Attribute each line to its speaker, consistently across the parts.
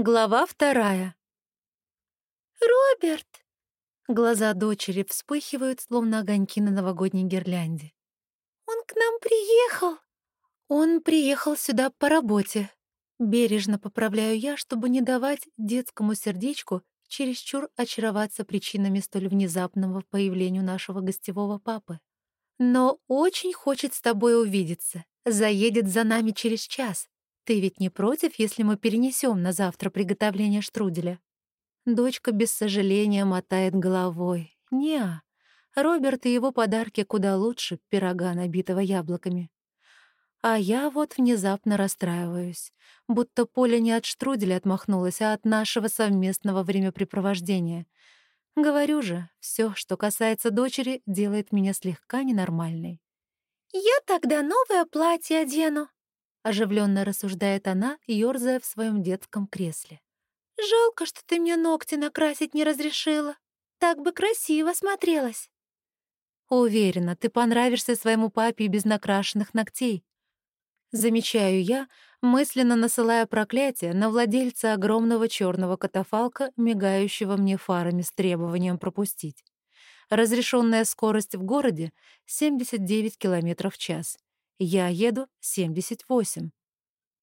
Speaker 1: Глава вторая.
Speaker 2: «Роберт!»
Speaker 1: Глаза дочери вспыхивают, словно огоньки на новогодней гирлянде.
Speaker 2: «Он к нам приехал!»
Speaker 1: «Он приехал сюда по работе». Бережно поправляю я, чтобы не давать детскому сердечку чересчур очароваться причинами столь внезапного появления нашего гостевого папы. «Но очень хочет с тобой увидеться. Заедет за нами через час. Ты ведь не против, если мы перенесем на завтра приготовление штруделя?» Дочка без сожаления мотает головой. Неа, Роберт и его подарки куда лучше пирога, набитого яблоками. А я вот внезапно расстраиваюсь, будто Поля не от штруделя отмахнулась, а от нашего совместного времяпрепровождения. Говорю же, все, что касается дочери, делает меня слегка ненормальной.
Speaker 2: «Я тогда новое платье одену»,
Speaker 1: оживленно рассуждает она, ёрзая в своем детском кресле.
Speaker 2: «Жалко, что ты мне ногти накрасить не разрешила. Так бы красиво смотрелась».
Speaker 1: «Уверена, ты понравишься своему папе без накрашенных ногтей». Замечаю я, мысленно насылая проклятие на владельца огромного черного катафалка, мигающего мне фарами с требованием пропустить. Разрешенная скорость в городе — 79 км в час. Я еду 78.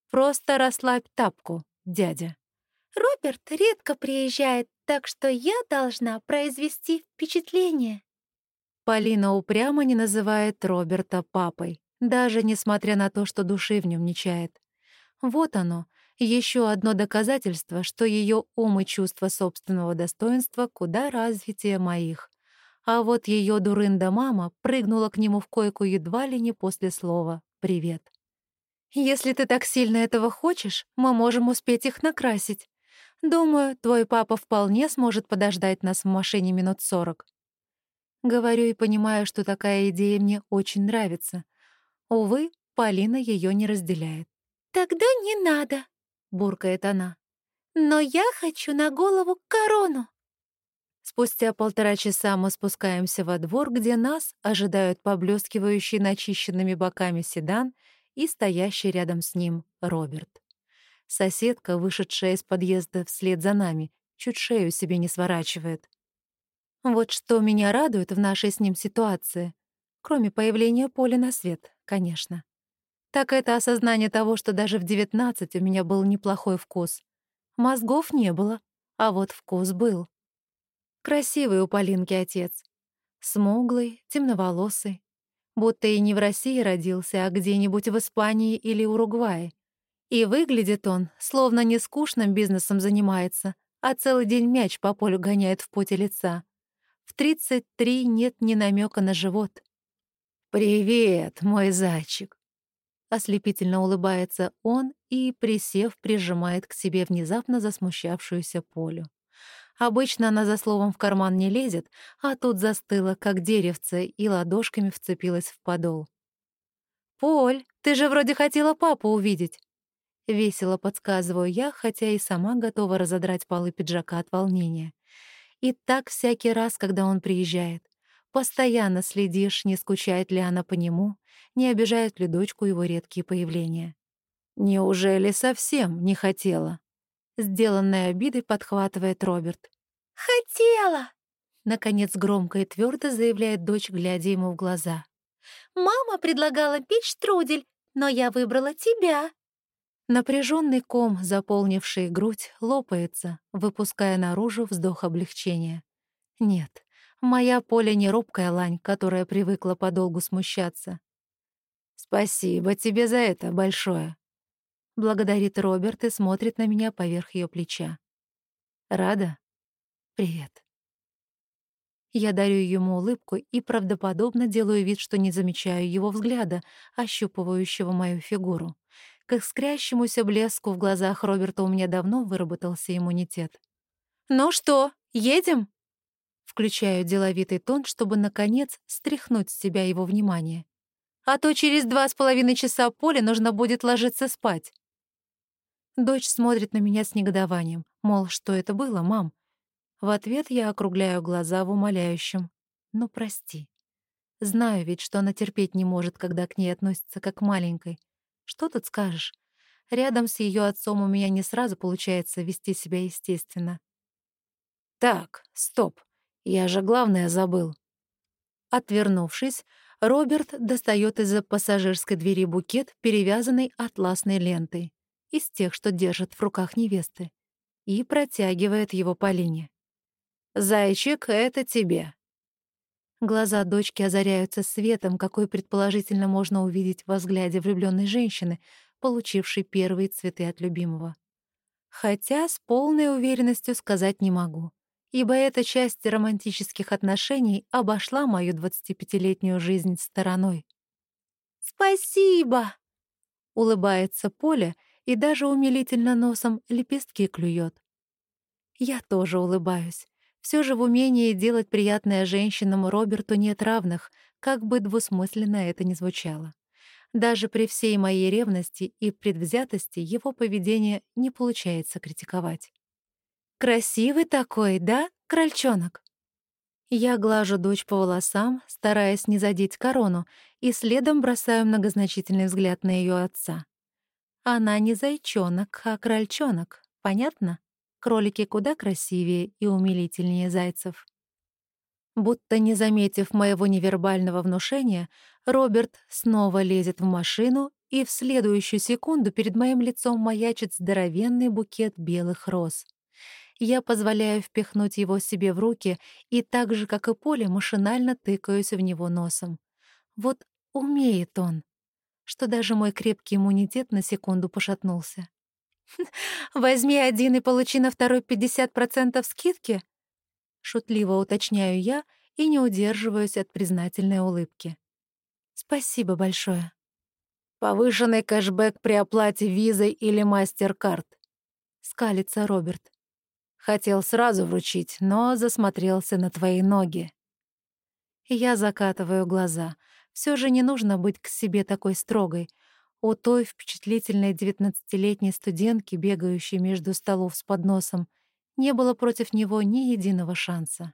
Speaker 1: Просто расслабь тапку, дядя.
Speaker 2: Роберт редко приезжает, так что я должна произвести впечатление.
Speaker 1: Полина упрямо не называет Роберта папой, даже несмотря на то, что души в нем не чает. Вот оно, еще одно доказательство, что ее ум и чувство собственного достоинства куда развитие моих а вот ее дурында-мама прыгнула к нему в койку едва ли не после слова «привет». «Если ты так сильно этого хочешь, мы можем успеть их накрасить. Думаю, твой папа вполне сможет подождать нас в машине минут сорок». Говорю и понимаю, что такая идея мне очень нравится. Увы, Полина ее не разделяет.
Speaker 2: «Тогда не надо», — буркает она. «Но я хочу на голову корону».
Speaker 1: Спустя полтора часа мы спускаемся во двор, где нас ожидают поблескивающий начищенными боками седан и стоящий рядом с ним Роберт. Соседка, вышедшая из подъезда вслед за нами, чуть шею себе не сворачивает. Вот что меня радует в нашей с ним ситуации, кроме появления Поля на свет, конечно. Так это осознание того, что даже в девятнадцать у меня был неплохой вкус. Мозгов не было, а вот вкус был. Красивый у Полинки отец. Смуглый, темноволосый. Будто и не в России родился, а где-нибудь в Испании или Уругвае. И выглядит он, словно не скучным бизнесом занимается, а целый день мяч по полю гоняет в поте лица. В 33 нет ни намека на живот. «Привет, мой зайчик!» Ослепительно улыбается он и, присев, прижимает к себе внезапно засмущавшуюся Полю. Обычно она за словом в карман не лезет, а тут застыла, как деревце, и ладошками вцепилась в подол. «Поль, ты же вроде хотела папу увидеть!» Весело подсказываю я, хотя и сама готова разодрать полы пиджака от волнения. И так всякий раз, когда он приезжает. Постоянно следишь, не скучает ли она по нему, не обижает ли дочку его редкие появления. Неужели совсем не хотела? Сделанной обидой подхватывает Роберт.
Speaker 2: «Хотела!»
Speaker 1: Наконец громко и твердо заявляет дочь, глядя ему в глаза.
Speaker 2: «Мама предлагала печь штрудель, но я выбрала тебя!»
Speaker 1: Напряженный ком, заполнивший грудь, лопается, выпуская наружу вздох облегчения. Нет, моя Поля не робкая лань, которая привыкла подолгу смущаться. «Спасибо тебе за это большое», Благодарит Роберт и смотрит на меня поверх ее плеча. Рада? Привет. Я дарю ему улыбку и правдоподобно делаю вид, что не замечаю его взгляда, ощупывающего мою фигуру. К искрящемуся блеску в глазах Роберта у меня давно выработался иммунитет. «Ну что, едем?» Включаю деловитый тон, чтобы, наконец, стряхнуть с себя его внимание. «А то через два с половиной часа Поле нужно будет ложиться спать». Дочь смотрит на меня с негодованием, мол, что это было, мам? В ответ я округляю глаза в умоляющем. Ну, прости. Знаю ведь, что она терпеть не может, когда к ней относятся как к маленькой. Что тут скажешь? Рядом с ее отцом у меня не сразу получается вести себя естественно. «Так, стоп, я же главное забыл». Отвернувшись, Роберт достает из-за пассажирской двери букет, перевязанный атласной лентой, из тех, что держат в руках невесты, и протягивает его Полине. «Зайчик, это тебе». Глаза дочки озаряются светом, какой предположительно можно увидеть во взгляде влюбленной женщины, получившей первые цветы от любимого. Хотя с полной уверенностью сказать не могу ибо эта часть романтических отношений обошла мою 25-летнюю жизнь стороной.
Speaker 2: «Спасибо!» — улыбается
Speaker 1: Поля и даже умилительно носом лепестки клюет. Я тоже улыбаюсь. Все же в умении делать приятное женщинам Роберту нет равных, как бы двусмысленно это ни звучало. Даже при всей моей ревности и предвзятости его поведение не получается критиковать. Красивый такой, да, крольчонок? Я глажу дочь по волосам, стараясь не задеть корону, и следом бросаю многозначительный взгляд на ее отца. Она не зайчонок, а крольчонок, понятно? Кролики куда красивее и умилительнее зайцев. Будто не заметив моего невербального внушения, Роберт снова лезет в машину, и в следующую секунду перед моим лицом маячит здоровенный букет белых роз я позволяю впихнуть его себе в руки и так же, как и Поле, машинально тыкаюсь в него носом. Вот умеет он, что даже мой крепкий иммунитет на секунду пошатнулся. «Возьми один и получи на второй 50% скидки?» Шутливо уточняю я и не удерживаюсь от признательной улыбки. «Спасибо большое». «Повышенный кэшбэк при оплате визой или мастер-карт», — скалится Роберт. Хотел сразу вручить, но засмотрелся на твои ноги. Я закатываю глаза. Все же не нужно быть к себе такой строгой. У той впечатлительной девятнадцатилетней студентки, бегающей между столов с подносом, не было против него ни единого шанса.